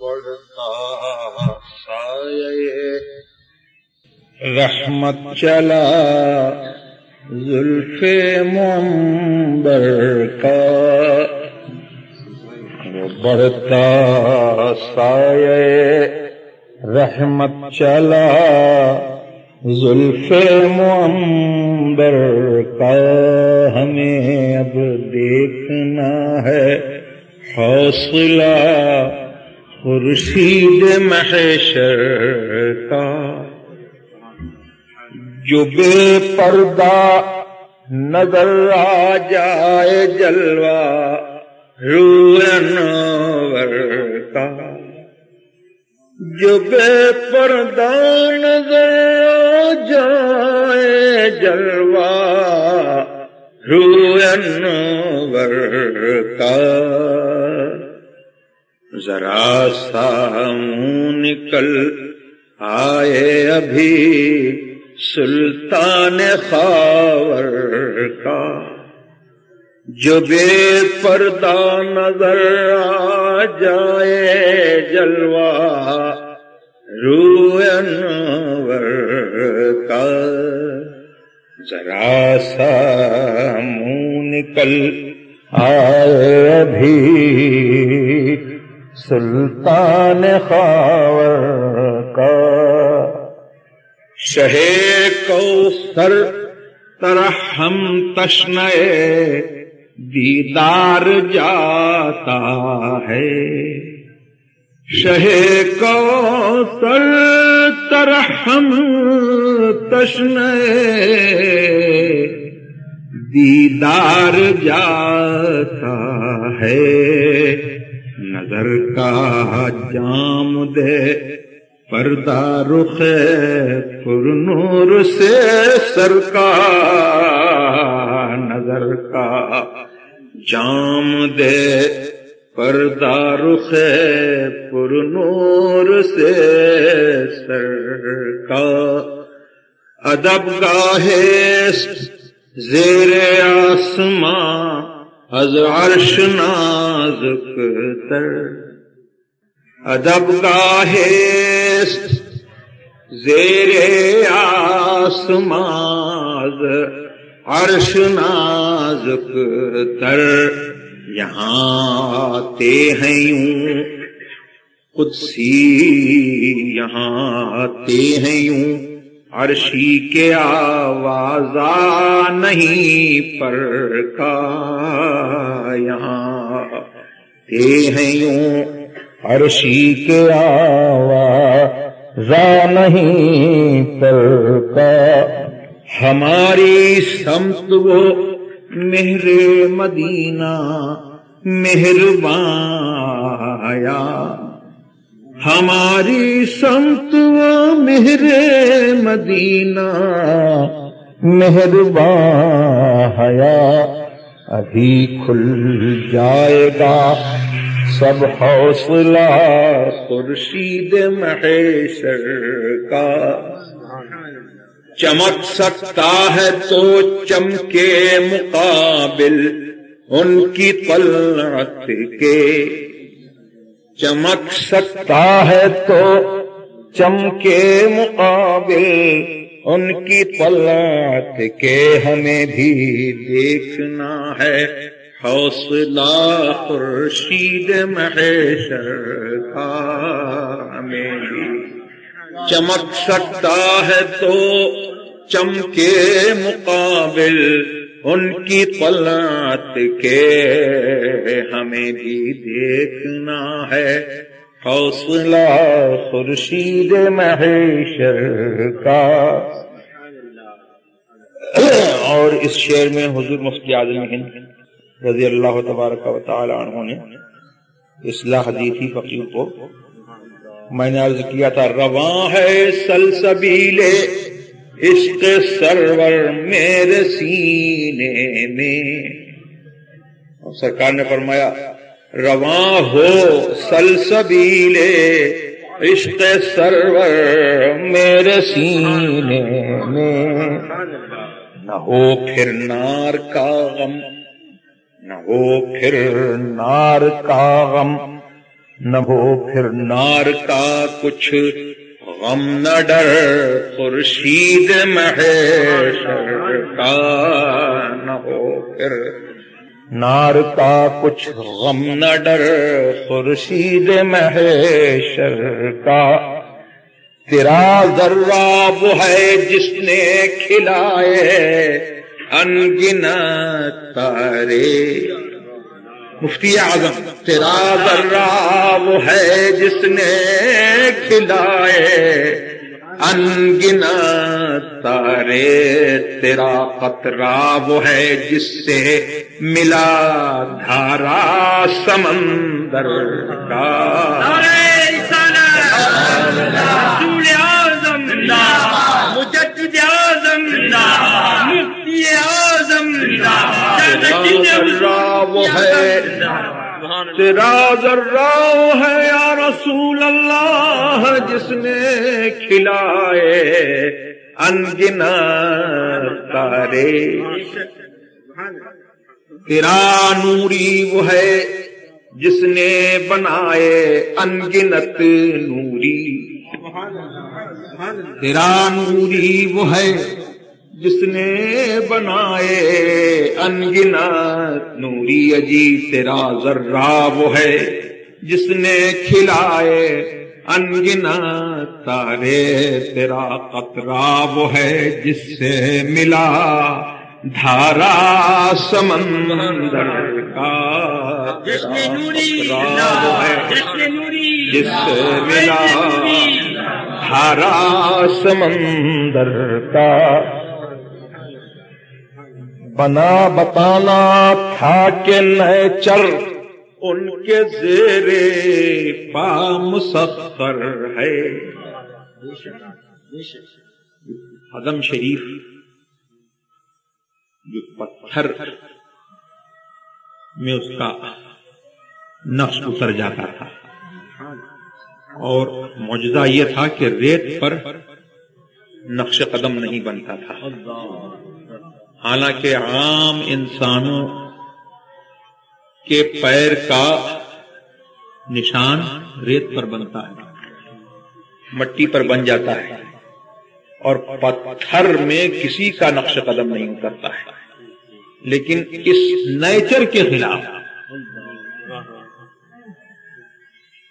بڑھتا سایہ رحمت چلا زلف منبر کا بڑھتا سایہ رحمت چلا زلف منبر کا ہمیں اب دیکھنا ہے حوصلہ خورشید محشر کا جو بے پردہ نظر آ جائے جلوہ رو کا جو بے پردہ نظر آ جائے جلوہ رو کا ذرا سا منہ نکل۔ آئے ابھی سلطان خاور کا۔ جو بے پردہ نظر آ جائے جلوہ رو کا۔ ذرا سا منہ نکل۔ آئے ابھی سلطان خاور کا۔ شہ کو سر طرح ہم تشنئے، دیدار جاتا ہے۔ شہ کو سر طرح ہم تشنئے، دیدار جاتا ہے۔ نظر کا جام دے، پردہ رخ پر نور سے سر کا نظر کا جام دے، پردہ رخ پر نور سے سر کا ادب گاہے زیر آسماں از عرش نازک تر، ادب گاہے زیر آسماز، عرش نازک تر، یہاں آتے ہیں یوں، قدسی یہاں آتے ہیں یوں۔ عرشی کے آواز نہیں پر کا یہاں۔ تے ہیں یوں عرشی کے آواز نہیں پر کا ہماری سمت وہ مہر مدینہ مہربایا ہماری سمت و مہر مدینہ مہربان حیا، ابھی کھل جائے گا سب حوصلہ خورشید محشر کا۔ چمک سکتا ہے تو چمکے مقابل ان کی طلعت کے۔ چمک سکتا ہے تو چمکے مقابل ان کی طلعت کے ہمیں بھی دیکھنا ہے۔ حوصلہ خورشید محشر کا ہمیں بھی۔ چمک سکتا ہے تو چمکے مقابل ان کی طلعت کے ہمیں بھی دیکھنا ہے۔ حوصلہ خورشید محشر کا۔ اور اس شعر میں حضور مفتی اعظم ہند رضی اللہ تبارک و تعالی عنہ نے اصلاح دی تھی فقیر کو۔ میں نے عرض کیا تھا، رواں ہے سلسبیل عشق سرور میرے سینے میں۔ اور سرکار نے فرمایا، رواں ہو سلسبیل عشق سرور میرے سینے میں۔ نہ ہو پھر نار کا غم، نہ ہو پھر نار کا غم، نہ ہو پھر نار کا کچھ غم نہ ڈر، خورشید محیشر کا نہ ہو پھر۔ نار کا کچھ غم نہ ڈر، خورشید محیشر کا۔ تیرا ذرہ وہ ہے جس نے کھلائے انگنا تارے۔ مفتی اعظم تیرا ذرہ وہ ہے جس نے کھلائے۔ انگنا تارے تیرا قطرہ وہ ہے جس سے ملا دھارا سمندر کا۔ مجدد اعظم۔ مفتی اعظم وہ ہے۔ تیرا ذرہ ہے یا رسول اللہ، جس نے کھلائے انگنا تارے۔ تیرا نوری وہ ہے جس نے بنائے انگنت نوری۔ تیرا نوری وہ ہے جس نے بنائے انگنا نوری اجی تیرا ذرہ وہ ہے۔ جس نے کھلائے انگنا تارے تیرا قطرہ وہ ہے۔ جس سے ملا دھارا سمندر کا جس نے نوری جس سے ملا دھارا سمندر کا بنا بتانا تھا کہ نئے ان کے زیر پا مسخر ہے۔ حضم شریف، جو پتھر میں اس کا نقش اتر جاتا تھا۔ اور معجزہ یہ تھا کہ ریت پر نقش قدم نہیں بنتا تھا۔ حالانکہ عام انسانوں کے پیر کا نشان ریت پر بنتا ہے، مٹی پر بن جاتا ہے اور پتھر میں کسی کا نقش قدم نہیں اترتا ہے۔ لیکن اس نیچر کے خلاف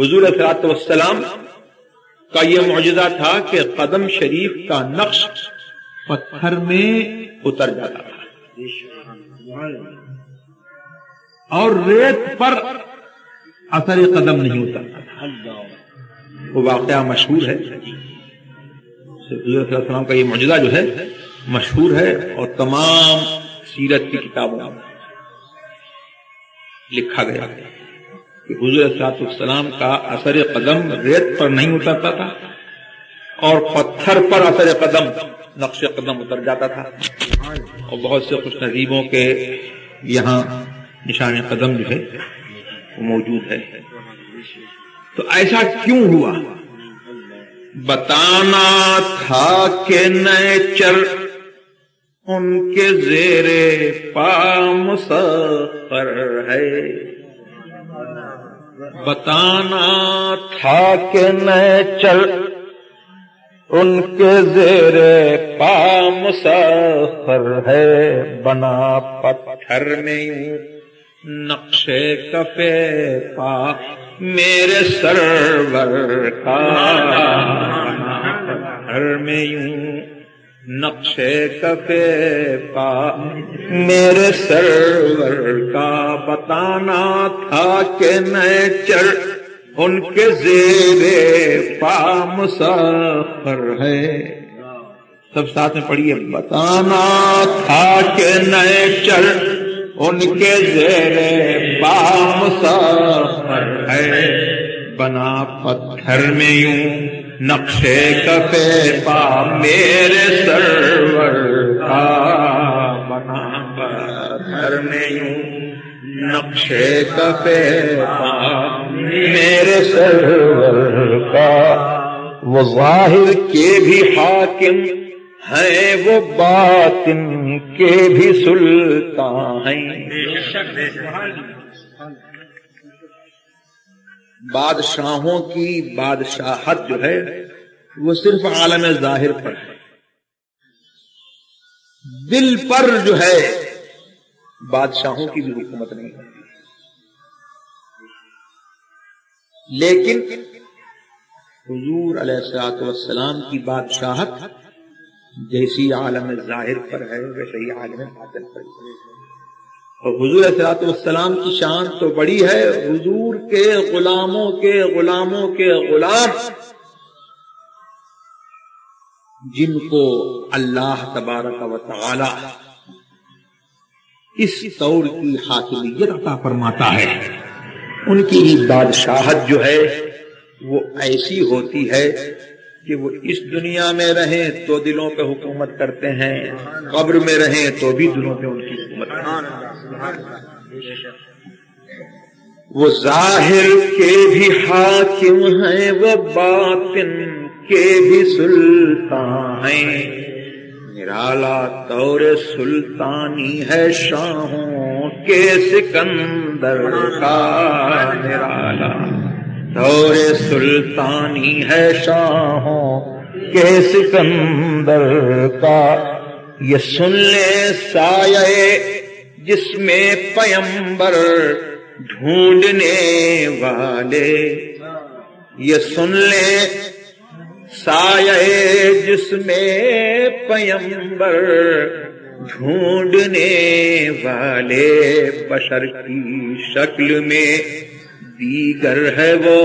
حضور اثرات والسلام کا یہ معجزہ تھا کہ قدم شریف کا نقش پتھر میں اتر جاتا تھا۔ اور ریت پر اثر قدم نہیں اترتا تھا۔ وہ واقعہ مشہور ہے۔ حضور صلی اللہ کا یہ معجزہ جو ہے، مشہور ہے اور تمام سیرت کی کتابوں میں لکھا گیا کہ حضور صلاحت السلام کا اثر قدم ریت پر نہیں اترتا تھا اور پتھر پر اثر قدم نقش قدم اتر جاتا تھا۔ اور بہت سے خوش نصیبوں کے یہاں نشان قدم جو ہے وہ موجود ہے۔ تو ایسا کیوں ہوا؟ بتانا تھا کہ نیچر ان کے زیر پا مسفر ہے۔ بتانا تھا کہ نیچر ان کے زیر پا مسفر ہے، بنا پتھر میں نقش کفے پا، میرے سرور کا پتھر میں یوں نقش کفے پا، میرے سرور کا۔ بتانا تھا کہ نیچر ان کے زیر پا مسافر ہے۔ سب ساتھ میں پڑھیے۔ بتانا تھا کہ نیچر ان کے زیر پا مسافر ہے۔ بنا پتھر میں یوں نقشے کفے پا میرے سرور کا۔ بنا پتھر میں یوں نقشے کفے پا میرے سرور کا، وہ ظاہر کے بھی حاکم ہیں وہ باطن کے بھی سلطان ہیں۔ بادشاہوں کی بادشاہت جو ہے، وہ صرف عالم ظاہر پر ہے۔ دل پر جو ہے، بادشاہوں کی بھی حکومت نہیں ہوتی لیکن حضور علیہ السلاط والسلام کی بادشاہت جیسی عالم ظاہر پر ہے، ویسے ہی عالم باطن پر ہے۔ اور حضور اثرات والسلام کی شان تو بڑی ہے، حضور کے غلاموں کے غلاموں کے غلام جن کو اللہ تبارک و تعالی اس طور کی حاکمیت عطا فرماتا ہے۔ ان کی بادشاہت جو ہے وہ ایسی ہوتی ہے کہ وہ اس دنیا میں رہیں تو دلوں پہ حکومت کرتے ہیں، قبر میں رہیں تو بھی دلوں پہ ان کی حکومت کرتے ہیں۔ وہ ظاہر کے بھی حاکم ہیں، وہ باطن کے بھی سلطان ہیں۔ نرالا طور سلطانی ہے شاہوں کے سکندر کا نرالا۔ دور سلطانی ہے شاہوں کے سکندر کا۔ یہ سن لے سایہ جس میں پیمبر ڈھونڈنے والے۔ یہ سن لے سایہ جس میں پیمبر ڈھونڈنے والے بشر کی شکل میں دیگر ہے وہ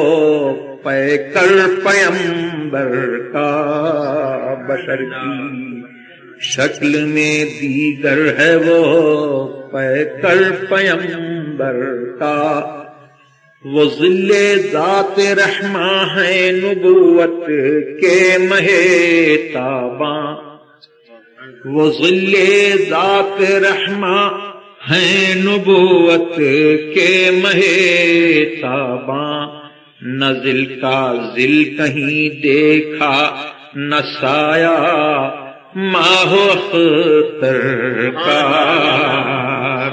پے کر پیمبر کا بشر کی شکل میں دیگر ہے وہ پے کر پیمبر کا وہ ذل ذات رحمہ ہے نبوت کے مہے تاباں۔ وہ ذل ذات رحمہ ہیں نبوت کے مہے تاباں۔ نہ ذل کا ذل کہیں دیکھا، نہ سایا ماہ اختر کا۔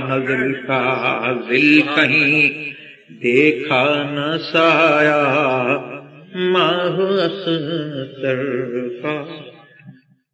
نہ کا ذل کہیں دیکھا نہ سایا ماہ اختر کا۔